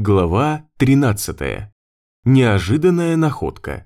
Глава 13. Неожиданная находка.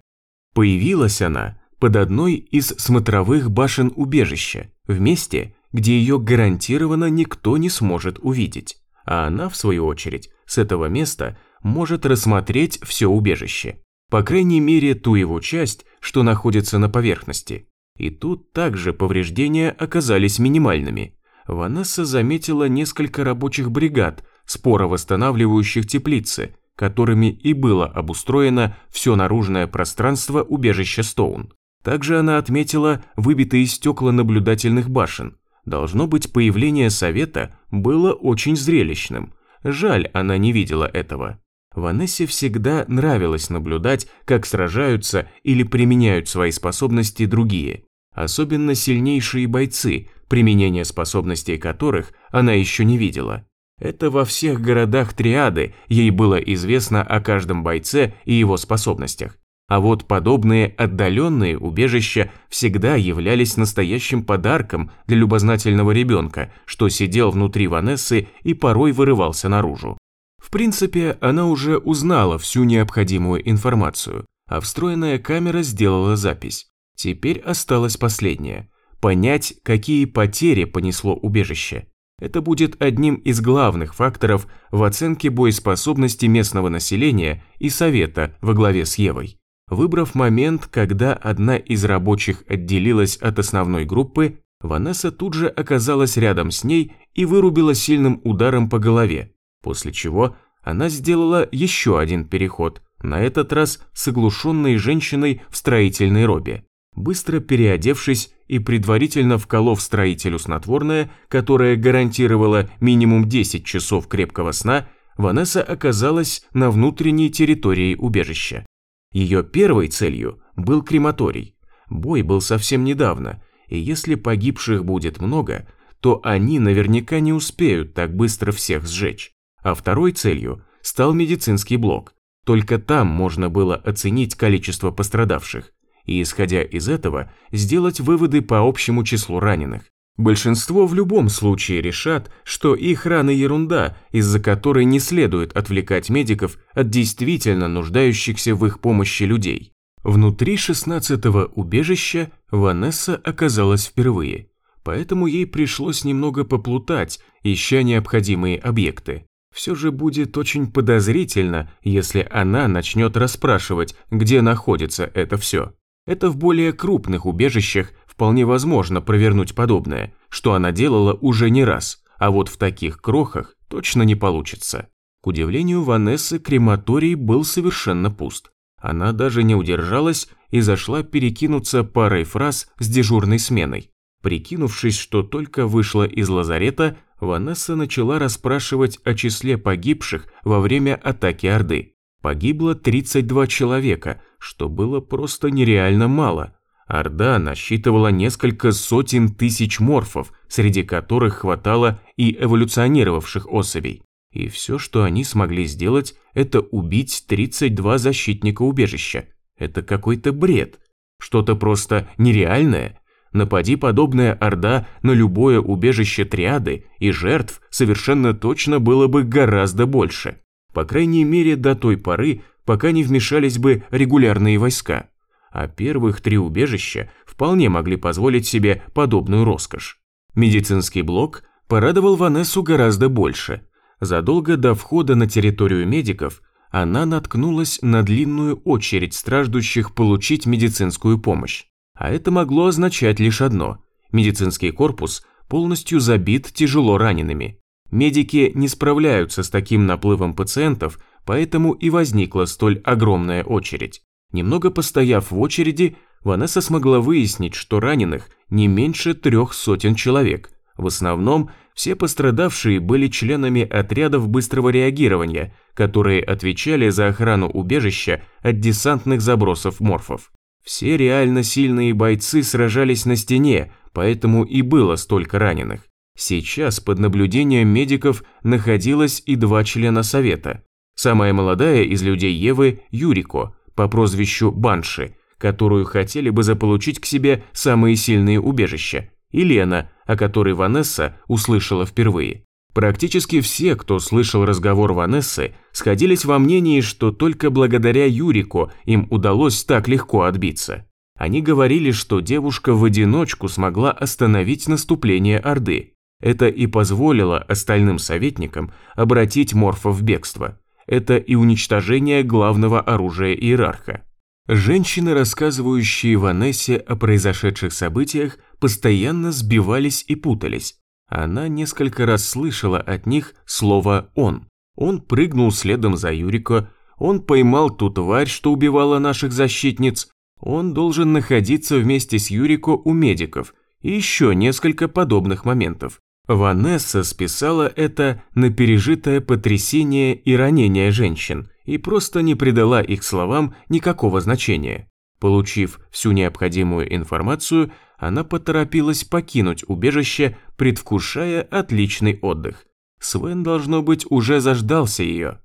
Появилась она под одной из смотровых башен убежища, в месте, где ее гарантированно никто не сможет увидеть, а она, в свою очередь, с этого места может рассмотреть все убежище, по крайней мере ту его часть, что находится на поверхности. И тут также повреждения оказались минимальными. Ванесса заметила несколько рабочих бригад, споро восстанавливающих теплицы, которыми и было обустроено все наружное пространство убежища Стоун. Также она отметила выбитые стекла наблюдательных башен. Должно быть, появление совета было очень зрелищным. Жаль, она не видела этого. Ванессе всегда нравилось наблюдать, как сражаются или применяют свои способности другие. Особенно сильнейшие бойцы, применение способностей которых она еще не видела. Это во всех городах триады ей было известно о каждом бойце и его способностях. А вот подобные отдаленные убежища всегда являлись настоящим подарком для любознательного ребенка, что сидел внутри Ванессы и порой вырывался наружу. В принципе, она уже узнала всю необходимую информацию, а встроенная камера сделала запись. Теперь осталось последнее – понять, какие потери понесло убежище. Это будет одним из главных факторов в оценке боеспособности местного населения и совета во главе с Евой. Выбрав момент, когда одна из рабочих отделилась от основной группы, Ванесса тут же оказалась рядом с ней и вырубила сильным ударом по голове, после чего она сделала еще один переход, на этот раз с оглушенной женщиной в строительной робе. Быстро переодевшись и предварительно вколов строителю снотворное, которое гарантировало минимум 10 часов крепкого сна, Ванесса оказалась на внутренней территории убежища. Ее первой целью был крематорий. Бой был совсем недавно, и если погибших будет много, то они наверняка не успеют так быстро всех сжечь. А второй целью стал медицинский блок. Только там можно было оценить количество пострадавших и, исходя из этого, сделать выводы по общему числу раненых. Большинство в любом случае решат, что их раны ерунда, из-за которой не следует отвлекать медиков от действительно нуждающихся в их помощи людей. Внутри 16-го убежища Ванесса оказалась впервые, поэтому ей пришлось немного поплутать, ища необходимые объекты. Все же будет очень подозрительно, если она начнет расспрашивать, где находится это все. Это в более крупных убежищах вполне возможно провернуть подобное, что она делала уже не раз, а вот в таких крохах точно не получится. К удивлению Ванессы, крематорий был совершенно пуст. Она даже не удержалась и зашла перекинуться парой фраз с дежурной сменой. Прикинувшись, что только вышла из лазарета, Ванесса начала расспрашивать о числе погибших во время атаки Орды. Погибло 32 человека, что было просто нереально мало. Орда насчитывала несколько сотен тысяч морфов, среди которых хватало и эволюционировавших особей. И все, что они смогли сделать, это убить 32 защитника убежища. Это какой-то бред. Что-то просто нереальное. Напади подобная Орда на любое убежище триады, и жертв совершенно точно было бы гораздо больше. По крайней мере, до той поры, пока не вмешались бы регулярные войска. А первых три убежища вполне могли позволить себе подобную роскошь. Медицинский блок порадовал Ванессу гораздо больше. Задолго до входа на территорию медиков она наткнулась на длинную очередь страждущих получить медицинскую помощь. А это могло означать лишь одно – медицинский корпус полностью забит тяжело ранеными. Медики не справляются с таким наплывом пациентов, поэтому и возникла столь огромная очередь. Немного постояв в очереди, Ванесса смогла выяснить, что раненых не меньше трех сотен человек. В основном все пострадавшие были членами отрядов быстрого реагирования, которые отвечали за охрану убежища от десантных забросов морфов. Все реально сильные бойцы сражались на стене, поэтому и было столько раненых. Сейчас под наблюдением медиков находилось и два члена совета. Самая молодая из людей Евы – Юрико, по прозвищу Банши, которую хотели бы заполучить к себе самые сильные убежища, и Лена, о которой Ванесса услышала впервые. Практически все, кто слышал разговор Ванессы, сходились во мнении, что только благодаря Юрику им удалось так легко отбиться. Они говорили, что девушка в одиночку смогла остановить наступление Орды. Это и позволило остальным советникам обратить Морфа в бегство. Это и уничтожение главного оружия иерарха. Женщины, рассказывающие Ванессе о произошедших событиях, постоянно сбивались и путались. Она несколько раз слышала от них слово «он». Он прыгнул следом за Юрико, он поймал ту тварь, что убивала наших защитниц, он должен находиться вместе с Юрико у медиков и еще несколько подобных моментов. Ванесса списала это на пережитое потрясение и ранение женщин и просто не придала их словам никакого значения. Получив всю необходимую информацию, она поторопилась покинуть убежище, предвкушая отличный отдых. Свен, должно быть, уже заждался ее.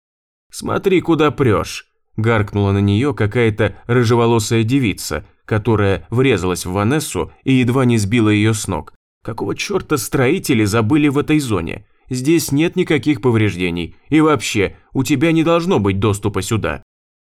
«Смотри, куда прешь!» – гаркнула на нее какая-то рыжеволосая девица, которая врезалась в Ванессу и едва не сбила ее с ног. Какого черта строители забыли в этой зоне? Здесь нет никаких повреждений. И вообще, у тебя не должно быть доступа сюда.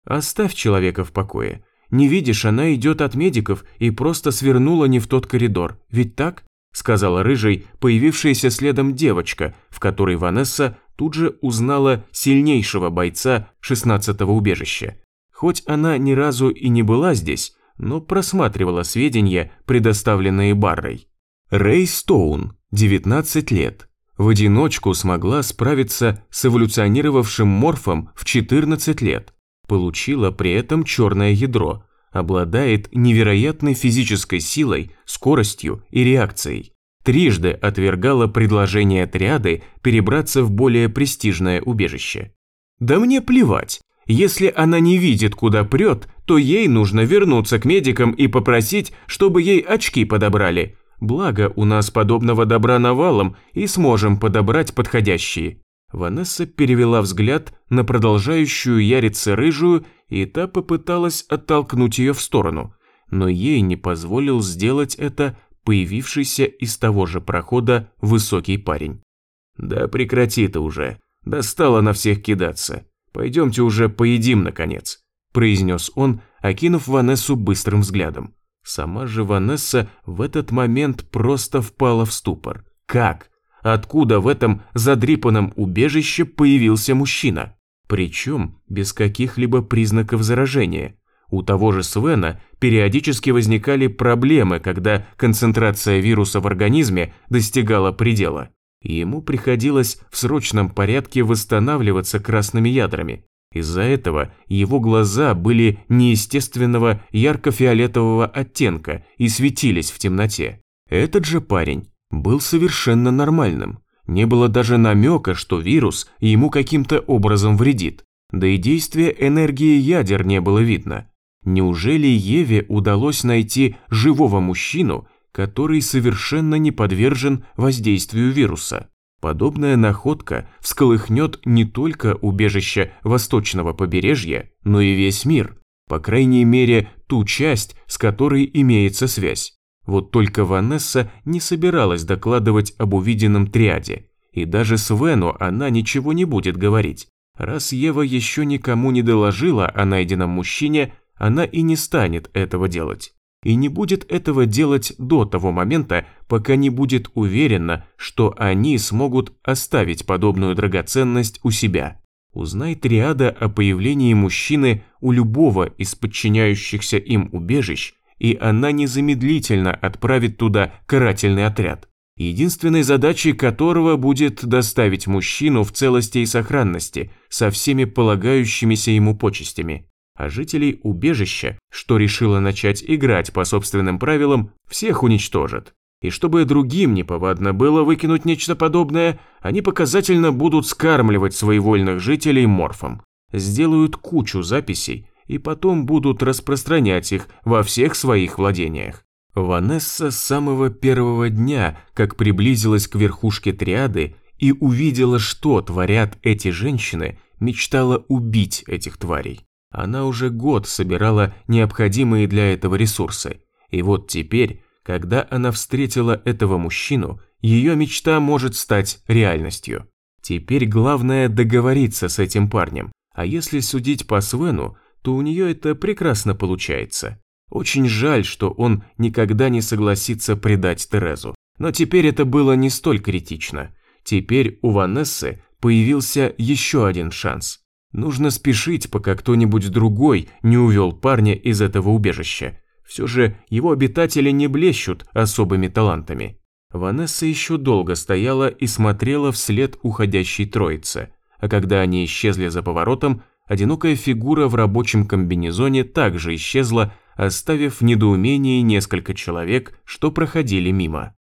Оставь человека в покое. Не видишь, она идет от медиков и просто свернула не в тот коридор. Ведь так? Сказала рыжий, появившаяся следом девочка, в которой Ванесса тут же узнала сильнейшего бойца 16-го убежища. Хоть она ни разу и не была здесь, но просматривала сведения, предоставленные Баррой. Рэй Стоун, 19 лет. В одиночку смогла справиться с эволюционировавшим морфом в 14 лет. Получила при этом черное ядро. Обладает невероятной физической силой, скоростью и реакцией. Трижды отвергала предложение отряды перебраться в более престижное убежище. Да мне плевать. Если она не видит, куда прет, то ей нужно вернуться к медикам и попросить, чтобы ей очки подобрали – Благо, у нас подобного добра навалом и сможем подобрать подходящие. Ванесса перевела взгляд на продолжающую яриться рыжую, и та попыталась оттолкнуть ее в сторону, но ей не позволил сделать это появившийся из того же прохода высокий парень. «Да прекрати ты уже, достало на всех кидаться. Пойдемте уже поедим, наконец», произнес он, окинув Ванессу быстрым взглядом. Сама же Ванесса в этот момент просто впала в ступор. Как? Откуда в этом задрипанном убежище появился мужчина? Причем без каких-либо признаков заражения. У того же Свена периодически возникали проблемы, когда концентрация вируса в организме достигала предела. Ему приходилось в срочном порядке восстанавливаться красными ядрами, из-за этого его глаза были неестественного ярко-фиолетового оттенка и светились в темноте. Этот же парень был совершенно нормальным. Не было даже намека, что вирус ему каким-то образом вредит. Да и действия энергии ядер не было видно. Неужели Еве удалось найти живого мужчину, который совершенно не подвержен воздействию вируса? Подобная находка всколыхнет не только убежище восточного побережья, но и весь мир, по крайней мере, ту часть, с которой имеется связь. Вот только Ванесса не собиралась докладывать об увиденном триаде, и даже Свену она ничего не будет говорить. Раз Ева еще никому не доложила о найденном мужчине, она и не станет этого делать и не будет этого делать до того момента, пока не будет уверена, что они смогут оставить подобную драгоценность у себя. Узнай триада о появлении мужчины у любого из подчиняющихся им убежищ, и она незамедлительно отправит туда карательный отряд, единственной задачей которого будет доставить мужчину в целости и сохранности со всеми полагающимися ему почестями а жителей убежища, что решило начать играть по собственным правилам, всех уничтожат. И чтобы другим неповадно было выкинуть нечто подобное, они показательно будут скармливать своевольных жителей морфом. Сделают кучу записей и потом будут распространять их во всех своих владениях. Ванесса с самого первого дня, как приблизилась к верхушке триады и увидела, что творят эти женщины, мечтала убить этих тварей. Она уже год собирала необходимые для этого ресурсы. И вот теперь, Когда она встретила этого мужчину, ее мечта может стать реальностью. Теперь главное договориться с этим парнем, а если судить по Свену, то у нее это прекрасно получается. Очень жаль, что он никогда не согласится предать Терезу. Но теперь это было не столь критично. Теперь у Ванессы появился еще один шанс. Нужно спешить, пока кто-нибудь другой не увел парня из этого убежища. Все же его обитатели не блещут особыми талантами. Ванесса еще долго стояла и смотрела вслед уходящей троице, а когда они исчезли за поворотом, одинокая фигура в рабочем комбинезоне также исчезла, оставив в недоумении несколько человек, что проходили мимо.